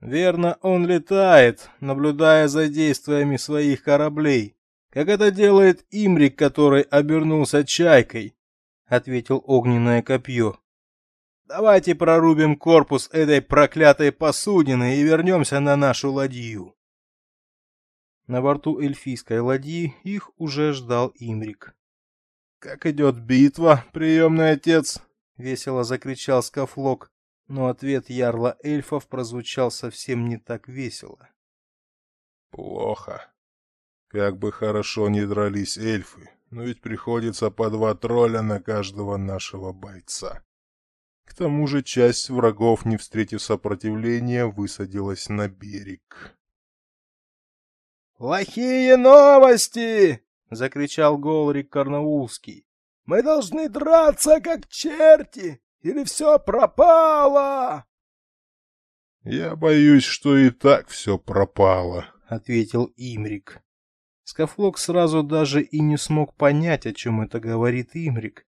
Верно, он летает, наблюдая за действиями своих кораблей, как это делает Имрик, который обернулся чайкой, ответил огненное копье. Давайте прорубим корпус этой проклятой посудины и вернемся на нашу ладью. На борту эльфийской ладьи их уже ждал Имрик. Как идет битва, приемный отец? весело закричал Скафлок, но ответ ярла эльфов прозвучал совсем не так весело. Плохо. Как бы хорошо ни дрались эльфы, но ведь приходится по два тролля на каждого нашего бойца. К тому же часть врагов, не встретив сопротивления, высадилась на берег. «Плохие новости!» — закричал Голрик Карнаулский. «Мы должны драться, как черти, или все пропало!» «Я боюсь, что и так все пропало», — ответил Имрик. Скафлок сразу даже и не смог понять, о чем это говорит Имрик.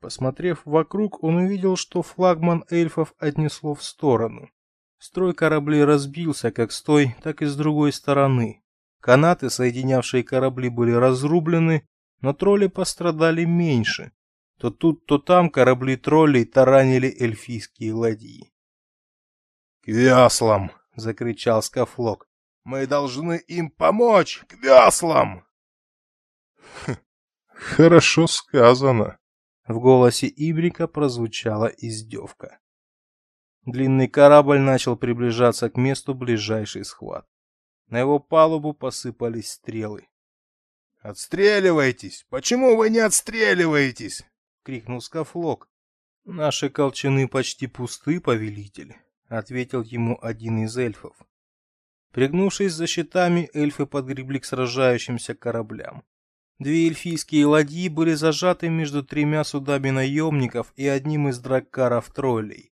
Посмотрев вокруг, он увидел, что флагман эльфов отнесло в сторону. Строй кораблей разбился как с той, так и с другой стороны. Канаты, соединявшие корабли, были разрублены, но тролли пострадали меньше. То тут, то там корабли троллей таранили эльфийские ладьи. «К веслам!» — закричал Скафлок. «Мы должны им помочь! К веслам!» «Хорошо сказано!» В голосе Ибрика прозвучала издевка. Длинный корабль начал приближаться к месту ближайшей схватки. На его палубу посыпались стрелы. «Отстреливайтесь! Почему вы не отстреливаетесь?» — крикнул Скафлок. «Наши колчаны почти пусты, повелитель», — ответил ему один из эльфов. Пригнувшись за щитами, эльфы подгребли к сражающимся кораблям. Две эльфийские ладьи были зажаты между тремя судами наемников и одним из драккаров-троллей.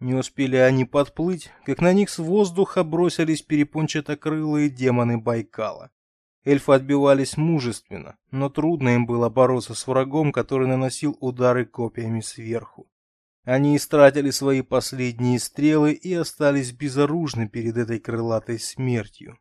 Не успели они подплыть, как на них с воздуха бросились перепончатокрылые демоны Байкала. Эльфы отбивались мужественно, но трудно им было бороться с врагом, который наносил удары копьями сверху. Они истратили свои последние стрелы и остались безоружны перед этой крылатой смертью.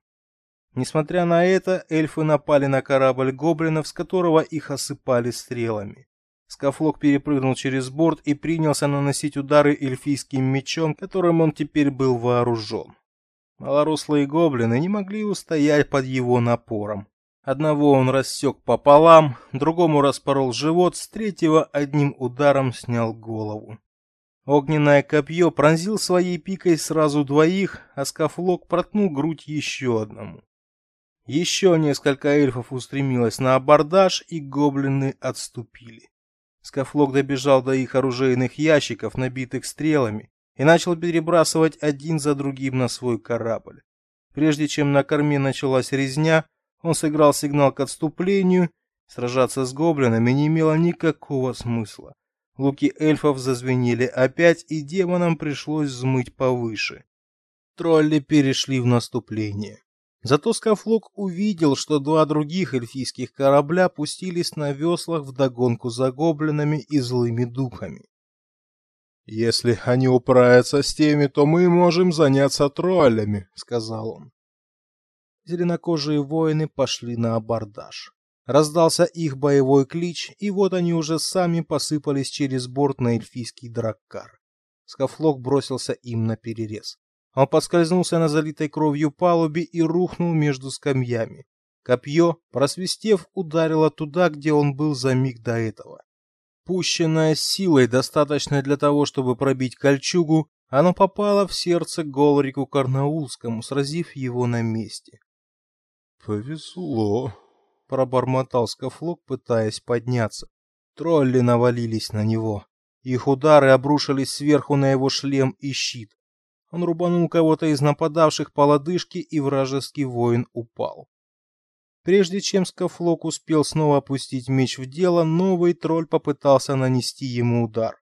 Несмотря на это, эльфы напали на корабль гоблинов, с которого их осыпали стрелами. Скафлок перепрыгнул через борт и принялся наносить удары эльфийским мечом, которым он теперь был вооружен. Малорослые гоблины не могли устоять под его напором. Одного он рассек пополам, другому распорол живот, с третьего одним ударом снял голову. Огненное копье пронзил своей пикой сразу двоих, а скафлок проткнул грудь еще одному. Еще несколько эльфов устремилось на абордаж, и гоблины отступили. Скафлок добежал до их оружейных ящиков, набитых стрелами, и начал перебрасывать один за другим на свой корабль. Прежде чем на корме началась резня, он сыграл сигнал к отступлению. Сражаться с гоблинами не имело никакого смысла. Луки эльфов зазвенели опять, и демонам пришлось взмыть повыше. Тролли перешли в наступление. Зато Скафлок увидел, что два других эльфийских корабля пустились на веслах вдогонку за гоблинами и злыми духами. «Если они управятся с теми, то мы можем заняться троллями», — сказал он. Зеленокожие воины пошли на абордаж. Раздался их боевой клич, и вот они уже сами посыпались через борт на эльфийский драккар. Скафлок бросился им на перерез. Он поскользнулся на залитой кровью палубе и рухнул между скамьями. Копье, просвистев, ударило туда, где он был за миг до этого. Пущенное силой, достаточной для того, чтобы пробить кольчугу, оно попало в сердце Голрику Карнаулскому, сразив его на месте. «Повезло», — пробормотал Скафлок, пытаясь подняться. Тролли навалились на него. Их удары обрушились сверху на его шлем и щит. Он рубанул кого-то из нападавших по лодыжке, и вражеский воин упал. Прежде чем Скафлок успел снова опустить меч в дело, новый тролль попытался нанести ему удар.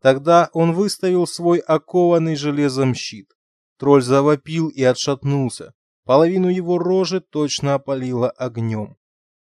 Тогда он выставил свой окованный железом щит. Тролль завопил и отшатнулся. Половину его рожи точно опалило огнем.